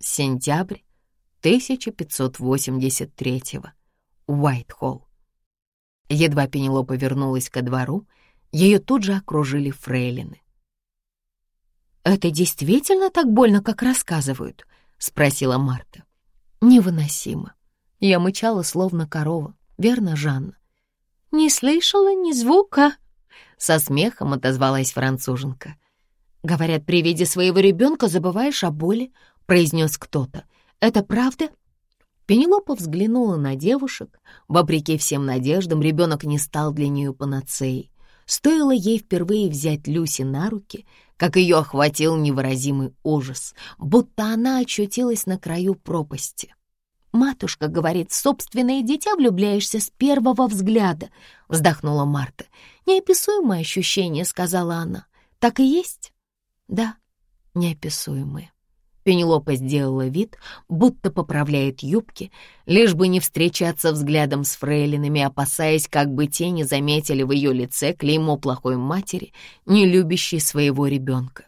Сентябрь 1583-го. Уайтхолл. Едва Пенелопа вернулась ко двору, ее тут же окружили фрейлины. «Это действительно так больно, как рассказывают?» — спросила Марта. «Невыносимо. Я мычала, словно корова. Верно, Жанна?» «Не слышала ни звука», — со смехом отозвалась француженка. «Говорят, при виде своего ребенка забываешь о боли», — произнес кто-то. «Это правда?» Пенелопа взглянула на девушек. Вопреки всем надеждам, ребенок не стал для нее панацеей. Стоило ей впервые взять Люси на руки, как ее охватил невыразимый ужас, будто она очутилась на краю пропасти. «Матушка говорит, собственное дитя влюбляешься с первого взгляда», — вздохнула Марта. «Неописуемое ощущение», — сказала она. «Так и есть?» «Да, неописуемое». Пенелопа сделала вид, будто поправляет юбки, лишь бы не встречаться взглядом с фрейлинами, опасаясь, как бы те не заметили в ее лице клеймо плохой матери, не любящей своего ребенка.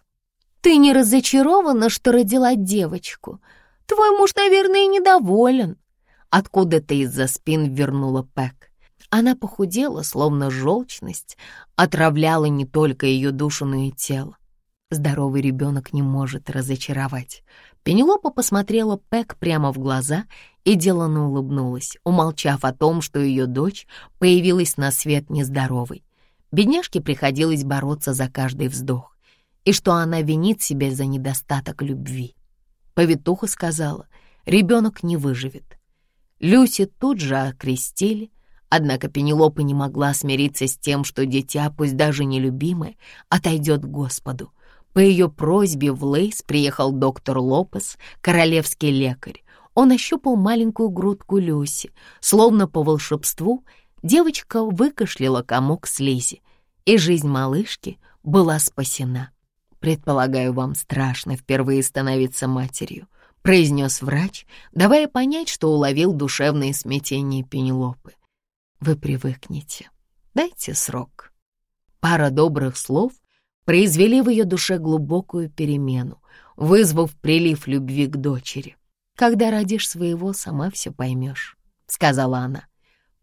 «Ты не разочарована, что родила девочку? Твой муж, наверное, недоволен». Откуда-то из-за спин вернула Пэк. Она похудела, словно желчность, отравляла не только ее душу, но и тело. Здоровый ребенок не может разочаровать. Пенелопа посмотрела Пэк прямо в глаза и деланно улыбнулась, умолчав о том, что ее дочь появилась на свет нездоровой. Бедняжке приходилось бороться за каждый вздох, и что она винит себя за недостаток любви. Повитуха сказала, ребенок не выживет. Люси тут же окрестили, однако Пенелопа не могла смириться с тем, что дитя, пусть даже нелюбимое, отойдет к Господу — по ее просьбе в Лейс приехал доктор Лопес, королевский лекарь. Он ощупал маленькую грудку Люси. Словно по волшебству девочка выкашляла комок слизи, и жизнь малышки была спасена. «Предполагаю, вам страшно впервые становиться матерью», — произнес врач, давая понять, что уловил душевное смятение Пенелопы. «Вы привыкнете. Дайте срок». Пара добрых слов — произвели в ее душе глубокую перемену, вызвав прилив любви к дочери. «Когда родишь своего, сама все поймешь», — сказала она.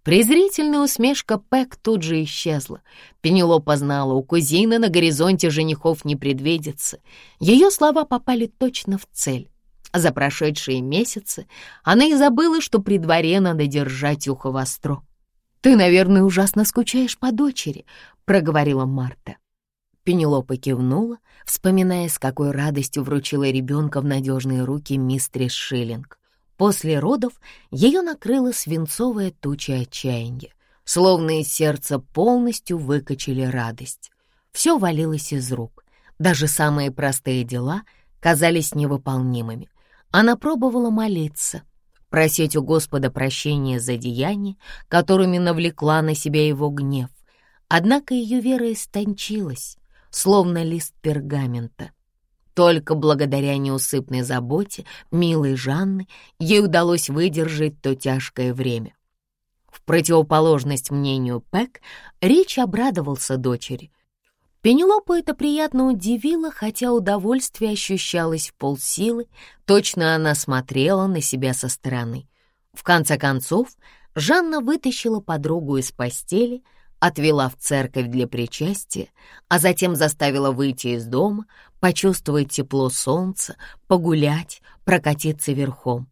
Презрительная усмешка Пэк тут же исчезла. Пенелопа знала, у кузины на горизонте женихов не предвидится. Ее слова попали точно в цель. За прошедшие месяцы она и забыла, что при дворе надо держать ухо востро. «Ты, наверное, ужасно скучаешь по дочери», — проговорила Марта. Пенелопа кивнула, вспоминая, с какой радостью вручила ребенка в надежные руки мистрис Шиллинг. После родов ее накрыла свинцовая туча отчаяния, словно из сердца полностью выкачали радость. Все валилось из рук, даже самые простые дела казались невыполнимыми. Она пробовала молиться, просить у Господа прощения за деяния, которыми навлекла на себя его гнев. Однако ее вера истончилась, словно лист пергамента. Только благодаря неусыпной заботе милой Жанны ей удалось выдержать то тяжкое время. В противоположность мнению Пэк, Рич обрадовался дочери. Пенелопу это приятно удивило, хотя удовольствие ощущалось в полсилы, точно она смотрела на себя со стороны. В конце концов, Жанна вытащила подругу из постели — отвела в церковь для причастия, а затем заставила выйти из дома, почувствовать тепло солнца, погулять, прокатиться верхом.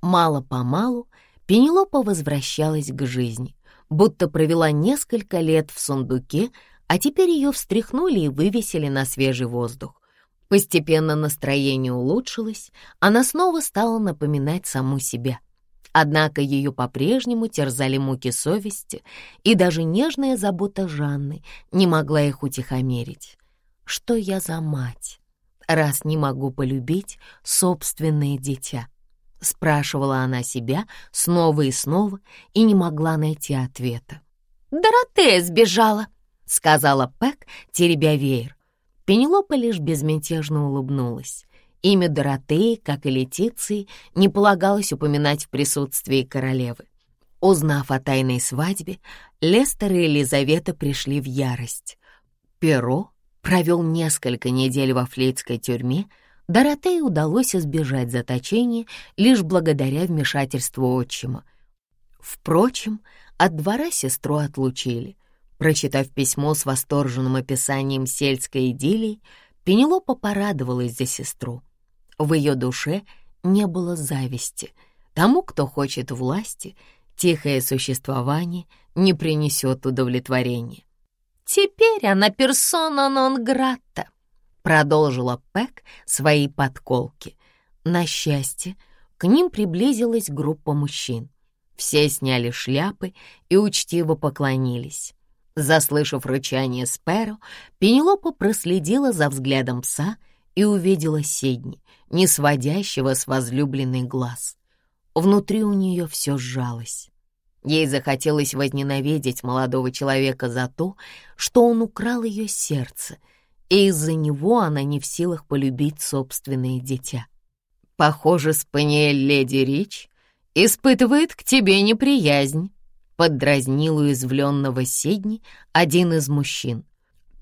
Мало-помалу Пенелопа возвращалась к жизни, будто провела несколько лет в сундуке, а теперь ее встряхнули и вывесили на свежий воздух. Постепенно настроение улучшилось, она снова стала напоминать саму себя. Однако ее по-прежнему терзали муки совести, и даже нежная забота Жанны не могла их утихомирить. Что я за мать, раз не могу полюбить собственное дитя? Спрашивала она себя снова и снова и не могла найти ответа. «Доротея сбежала», — сказала Пэк, теребя веер. Пенелопа лишь безмятежно улыбнулась. Имя Доротеи, как и Летиции, не полагалось упоминать в присутствии королевы. Узнав о тайной свадьбе, Лестер и Елизавета пришли в ярость. Перо провел несколько недель во флейдской тюрьме, Доротее удалось избежать заточения лишь благодаря вмешательству отчима. Впрочем, от двора сестру отлучили. Прочитав письмо с восторженным описанием сельской идиллии, Пенелопа порадовалась за сестру. В ее душе не было зависти. Тому, кто хочет власти, тихое существование не принесет удовлетворения. «Теперь она персона нон-гратта», — продолжила Пэк свои подколки. На счастье, к ним приблизилась группа мужчин. Все сняли шляпы и учтиво поклонились. Заслышав рычание Спэро, Пенелопа проследила за взглядом пса и увидела Сидни, не сводящего с возлюбленный глаз. Внутри у нее все сжалось. Ей захотелось возненавидеть молодого человека за то, что он украл ее сердце, и из-за него она не в силах полюбить собственное дитя. Похоже, спаниель леди Рич испытывает к тебе неприязнь, Поддразнил уязвленного Сидни один из мужчин.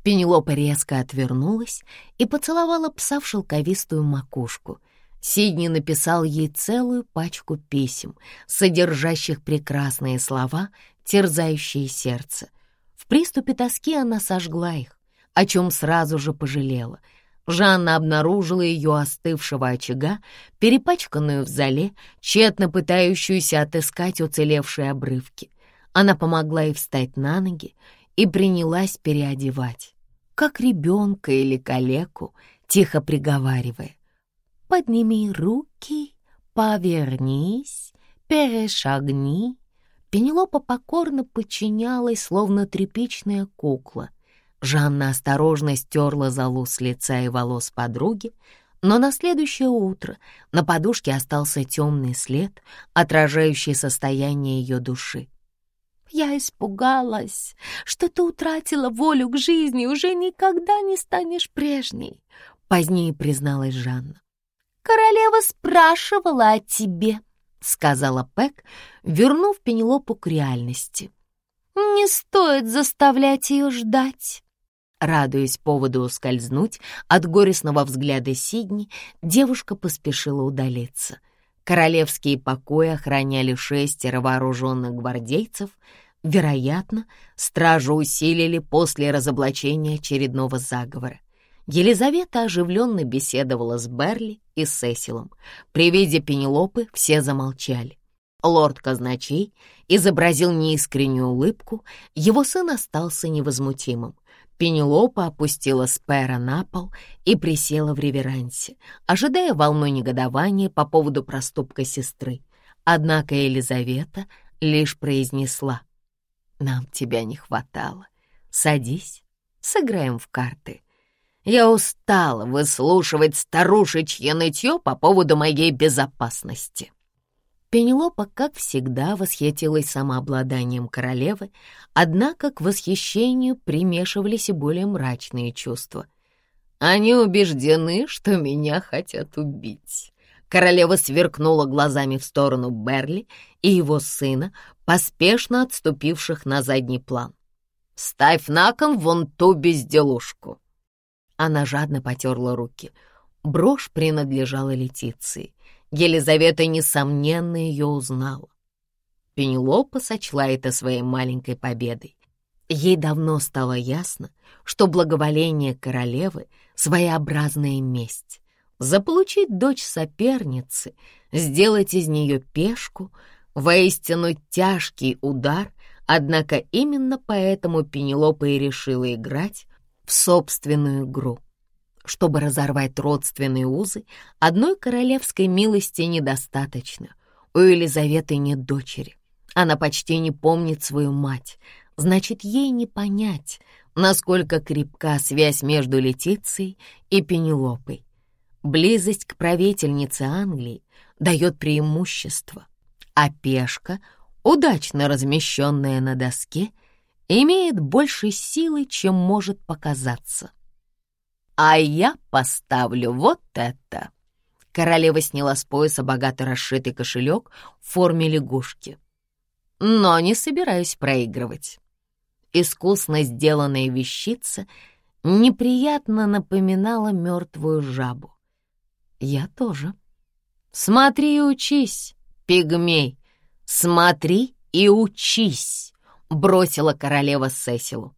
Пенелопа резко отвернулась и поцеловала пса в шелковистую макушку. Сидни написал ей целую пачку писем, содержащих прекрасные слова, терзающие сердце. В приступе тоски она сожгла их, о чем сразу же пожалела. Жанна обнаружила ее остывшего очага, перепачканную в зале, тщетно пытающуюся отыскать уцелевшие обрывки. Она помогла ей встать на ноги и принялась переодевать, как ребенка или калеку, тихо приговаривая. «Подними руки, повернись, перешагни». Пенелопа покорно подчинялась, словно тряпичная кукла. Жанна осторожно стерла залу с лица и волос подруги, но на следующее утро на подушке остался темный след, отражающий состояние ее души. Я испугалась, что ты утратила волю к жизни, уже никогда не станешь прежней, — позднее призналась Жанна. «Королева спрашивала о тебе», — сказала Пэк, вернув Пенелопу к реальности. «Не стоит заставлять ее ждать». Радуясь поводу ускользнуть от горестного взгляда Сидни, девушка поспешила удалиться. Королевские покои охраняли шестеро вооруженных гвардейцев — Вероятно, стражу усилили после разоблачения очередного заговора. Елизавета оживленно беседовала с Берли и Сесилом. При виде Пенелопы все замолчали. Лорд Казначей изобразил неискреннюю улыбку, его сын остался невозмутимым. Пенелопа опустила Спера на пол и присела в реверансе, ожидая волной негодования по поводу проступка сестры. Однако Елизавета лишь произнесла — нам тебя не хватало. Садись, сыграем в карты. Я устала выслушивать старушечье нытье по поводу моей безопасности». Пенелопа, как всегда, восхитилась самообладанием королевы, однако к восхищению примешивались и более мрачные чувства. «Они убеждены, что меня хотят убить». Королева сверкнула глазами в сторону Берли и его сына, поспешно отступивших на задний план. «Ставь на кон вон ту безделушку!» Она жадно потерла руки. Брошь принадлежала Летиции. Елизавета, несомненно, ее узнала. Пенелопа сочла это своей маленькой победой. Ей давно стало ясно, что благоволение королевы — своеобразная месть. Заполучить дочь соперницы, сделать из нее пешку — Воистину тяжкий удар, однако именно поэтому Пенелопа и решила играть в собственную игру. Чтобы разорвать родственные узы, одной королевской милости недостаточно. У Елизаветы нет дочери. Она почти не помнит свою мать. Значит, ей не понять, насколько крепка связь между Летицией и Пенелопой. Близость к правительнице Англии дает преимущество а пешка, удачно размещенная на доске, имеет больше силы, чем может показаться. «А я поставлю вот это!» Королева сняла с пояса богато расшитый кошелек в форме лягушки. «Но не собираюсь проигрывать». Искусно сделанная вещица неприятно напоминала мертвую жабу. Я тоже. Смотри и учись, пигмей, смотри и учись, бросила королева Сесилу.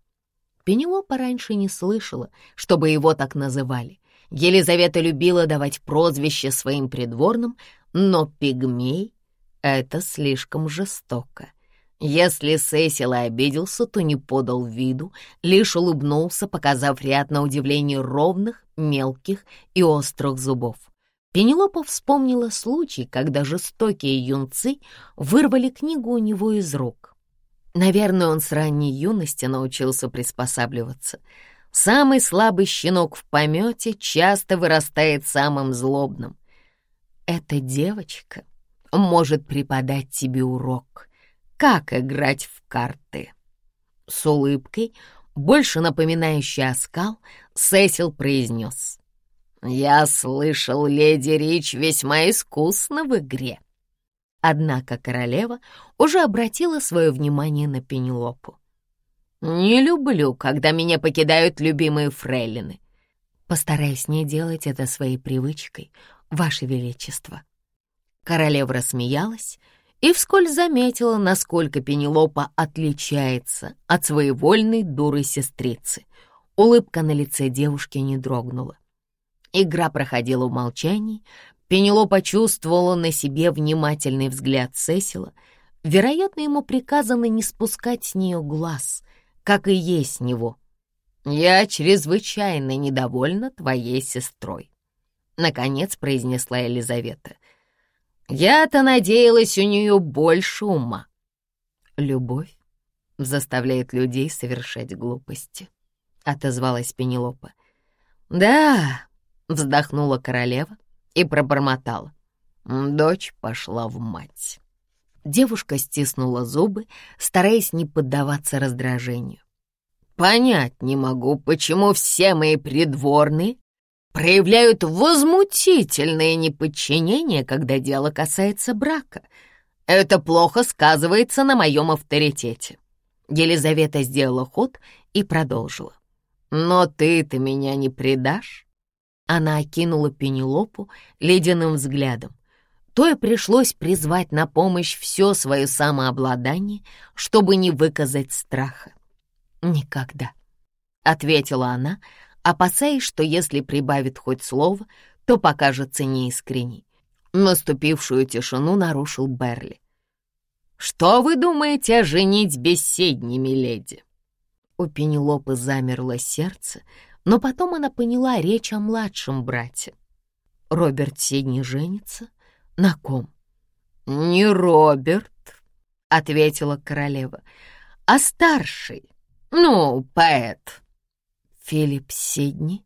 Пенелопа раньше не слышала, чтобы его так называли. Елизавета любила давать прозвище своим придворным, но пигмей — это слишком жестоко. Если Сесил обиделся, то не подал виду, лишь улыбнулся, показав ряд на удивление ровных, мелких и острых зубов. Пенелопа вспомнила случай, когда жестокие юнцы вырвали книгу у него из рук. Наверное, он с ранней юности научился приспосабливаться. Самый слабый щенок в помете часто вырастает самым злобным. Эта девочка может преподать тебе урок, как играть в карты. С улыбкой, больше напоминающей оскал, Сесил произнес. «Я слышал, леди Рич весьма искусна в игре». Однако королева уже обратила свое внимание на Пенелопу. «Не люблю, когда меня покидают любимые фрейлины. Постараюсь не делать это своей привычкой, Ваше Величество». Королева рассмеялась и вскользь заметила, насколько Пенелопа отличается от своевольной дуры сестрицы. Улыбка на лице девушки не дрогнула. Игра проходила в молчании, Пенелопа чувствовала на себе внимательный взгляд Сесила. Вероятно, ему приказано не спускать с нее глаз, как и есть с него. «Я чрезвычайно недовольна твоей сестрой», — наконец произнесла Елизавета. «Я-то надеялась, у нее больше ума». «Любовь заставляет людей совершать глупости», — отозвалась Пенелопа. «Да», — вздохнула королева, и пробормотала. Дочь пошла в мать. Девушка стиснула зубы, стараясь не поддаваться раздражению. «Понять не могу, почему все мои придворные проявляют возмутительное неподчинение, когда дело касается брака. Это плохо сказывается на моем авторитете». Елизавета сделала ход и продолжила. «Но ты-то меня не предашь?» Она окинула Пенелопу ледяным взглядом. То и пришлось призвать на помощь все свое самообладание, чтобы не выказать страха. «Никогда», — ответила она, опасаясь, что если прибавит хоть слово, то покажется неискренней. Наступившую тишину нарушил Берли. «Что вы думаете о женитьбе Седни, миледи?» У Пенелопы замерло сердце, но потом она поняла речь о младшем брате. Роберт Сидни женится? На ком? «Не Роберт», — ответила королева, — «а старший, ну, поэт». Филипп Сидни?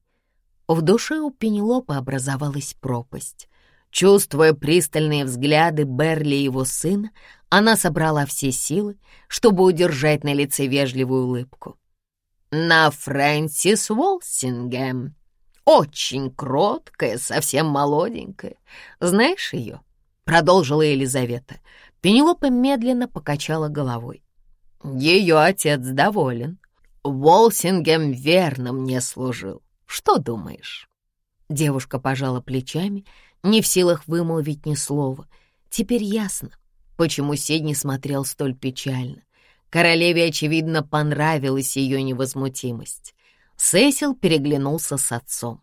В душе у Пенелопы образовалась пропасть. Чувствуя пристальные взгляды Берли и его сына, она собрала все силы, чтобы удержать на лице вежливую улыбку на Фрэнсис Уолсингем. Очень кроткая, совсем молоденькая. Знаешь ее?» — продолжила Елизавета. Пенелопа медленно покачала головой. «Ее отец доволен. Уолсингем верно мне служил. Что думаешь?» Девушка пожала плечами, не в силах вымолвить ни слова. Теперь ясно, почему Сидни смотрел столь печально. Королеве, очевидно, понравилась ее невозмутимость. Сесил переглянулся с отцом.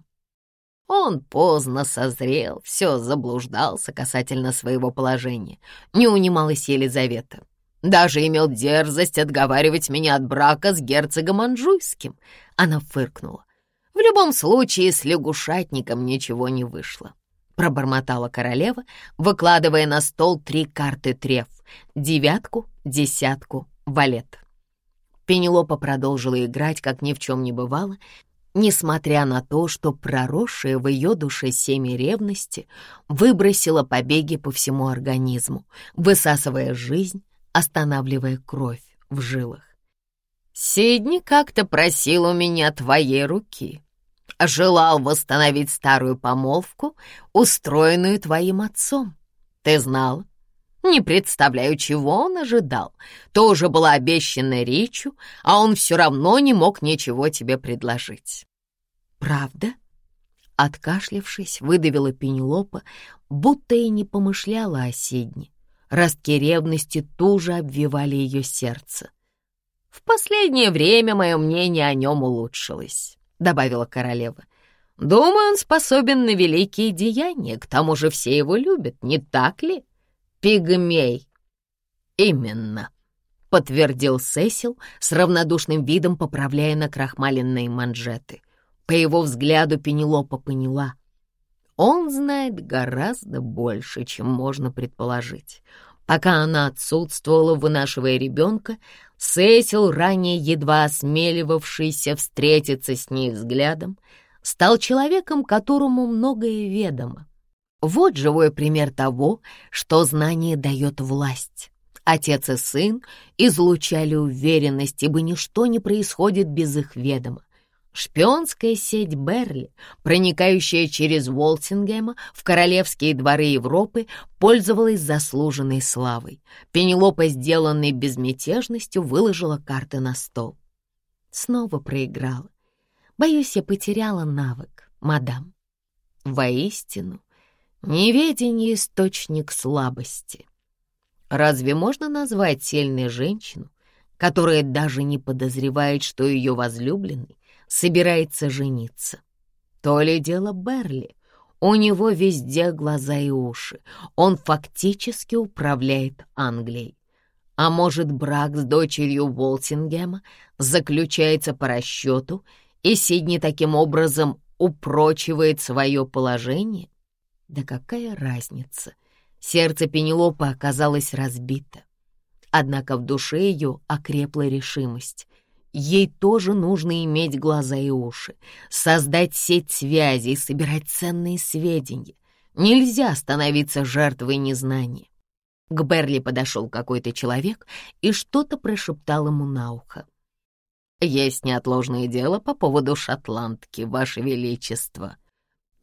Он поздно созрел, все заблуждался касательно своего положения. Не унималась Елизавета. Даже имел дерзость отговаривать меня от брака с герцогом Анжуйским. Она фыркнула. В любом случае, с лягушатником ничего не вышло. Пробормотала королева, выкладывая на стол три карты треф — девятку, десятку валет. Пенелопа продолжила играть, как ни в чем не бывало, несмотря на то, что проросшее в ее душе семя ревности выбросило побеги по всему организму, высасывая жизнь, останавливая кровь в жилах. «Сидни как-то просил у меня твоей руки. Желал восстановить старую помолвку, устроенную твоим отцом. Ты знала?» Не представляю, чего он ожидал. Тоже была обещана речью, а он все равно не мог ничего тебе предложить. Правда? Откашлявшись, выдавила Пенелопа, будто и не помышляла о Седне. Ростки ревности туже обвивали ее сердце. «В последнее время мое мнение о нем улучшилось», — добавила королева. «Думаю, он способен на великие деяния, к тому же все его любят, не так ли? Пигмей». «Именно», — подтвердил Сесил с равнодушным видом, поправляя накрахмаленные манжеты. По его взгляду Пенелопа поняла. Он знает гораздо больше, чем можно предположить. Пока она отсутствовала, вынашивая ребенка, Сесил, ранее едва осмеливавшийся встретиться с ней взглядом, стал человеком, которому многое ведомо. Вот живой пример того, что знание дает власть. Отец и сын излучали уверенность, ибо ничто не происходит без их ведома. Шпионская сеть Берли, проникающая через Волтингема в королевские дворы Европы, пользовалась заслуженной славой. Пенелопа, сделанной безмятежностью, выложила карты на стол. Снова проиграла. Боюсь, я потеряла навык, мадам. Воистину, неведение — источник слабости. Разве можно назвать сильной женщину, которая даже не подозревает, что ее возлюбленный собирается жениться. То ли дело Берли. У него везде глаза и уши. Он фактически управляет Англией. А может, брак с дочерью Волтингема заключается по расчету, и Сидни таким образом упрочивает свое положение? Да какая разница? Сердце Пенелопы оказалось разбито. Однако в душе ее окрепла решимость. Ей тоже нужно иметь глаза и уши, создать сеть связей, собирать ценные сведения. Нельзя становиться жертвой незнания. К Берли подошел какой-то человек и что-то прошептал ему на ухо. «Есть неотложное дело по поводу шотландки, Ваше Величество».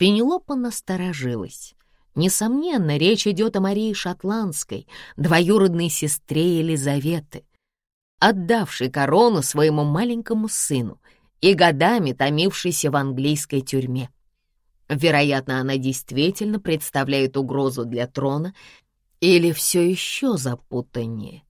Пенелопа насторожилась. Несомненно, речь идет о Марии Шотландской, двоюродной сестре Елизаветы отдавший корону своему маленькому сыну и годами томившийся в английской тюрьме. Вероятно, она действительно представляет угрозу для трона или все еще запутаннее.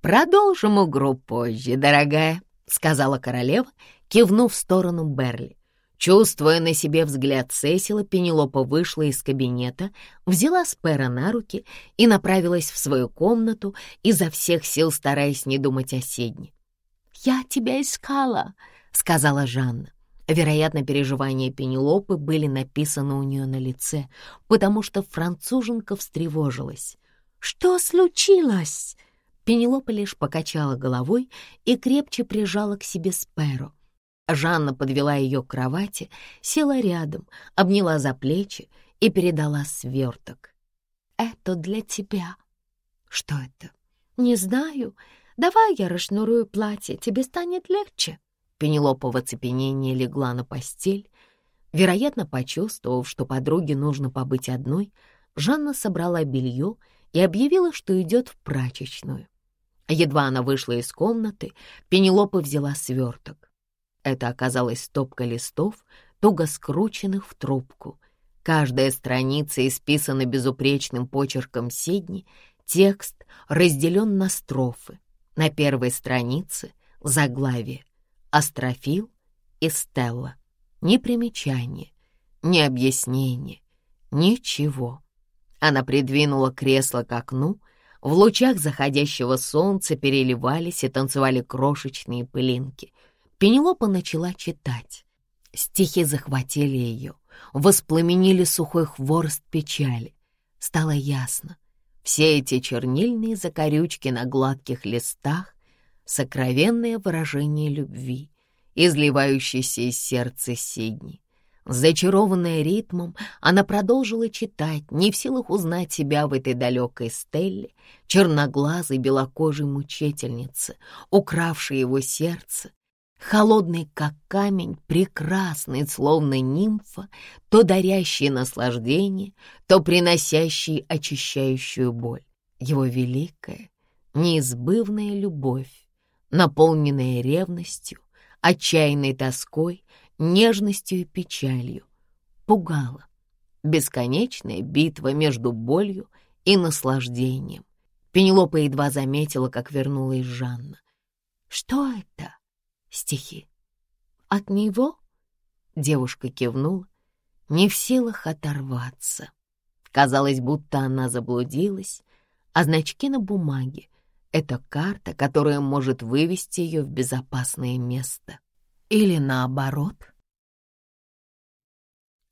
«Продолжим игру позже, дорогая», — сказала королева, кивнув в сторону Берли. Чувствуя на себе взгляд Сесила, Пенелопа вышла из кабинета, взяла Спера на руки и направилась в свою комнату, изо всех сил стараясь не думать о Седне. «Я тебя искала», — сказала Жанна. Вероятно, переживания Пенелопы были написаны у нее на лице, потому что француженка встревожилась. «Что случилось?» Пенелопа лишь покачала головой и крепче прижала к себе Сперу. Жанна подвела ее к кровати, села рядом, обняла за плечи и передала сверток. «Это для тебя». «Что это?» «Не знаю. Давай я расшнурую платье, тебе станет легче». Пенелопа в оцепенении легла на постель. Вероятно, почувствовав, что подруге нужно побыть одной, Жанна собрала белье и объявила, что идет в прачечную. Едва она вышла из комнаты, Пенелопа взяла сверток. Это оказалась стопка листов, туго скрученных в трубку. Каждая страница исписана безупречным почерком Сидни, текст разделен на строфы. На первой странице заглавие «Астрофил» и «Стелла». Ни примечания, ни объяснения, ничего. Она придвинула кресло к окну, в лучах заходящего солнца переливались и танцевали крошечные пылинки. Пенелопа начала читать. Стихи захватили ее, воспламенили сухой хворост печали. Стало ясно, все эти чернильные закорючки на гладких листах — сокровенное выражение любви, изливающееся из сердца Сидни. Зачарованная ритмом, она продолжила читать, не в силах узнать себя в этой далекой стелле, черноглазой белокожей мучительнице, укравшей его сердце холодный, как камень, прекрасный, словно нимфа, то дарящий наслаждение, то приносящий очищающую боль. Его великая, неизбывная любовь, наполненная ревностью, отчаянной тоской, нежностью и печалью. пугало. Бесконечная битва между болью и наслаждением. Пенелопа едва заметила, как вернулась Жанна. «Что это?» «Стихи». «От него?» Девушка кивнула, не в силах оторваться. Казалось, будто она заблудилась, а значки на бумаге — это карта, которая может вывести ее в безопасное место. Или наоборот —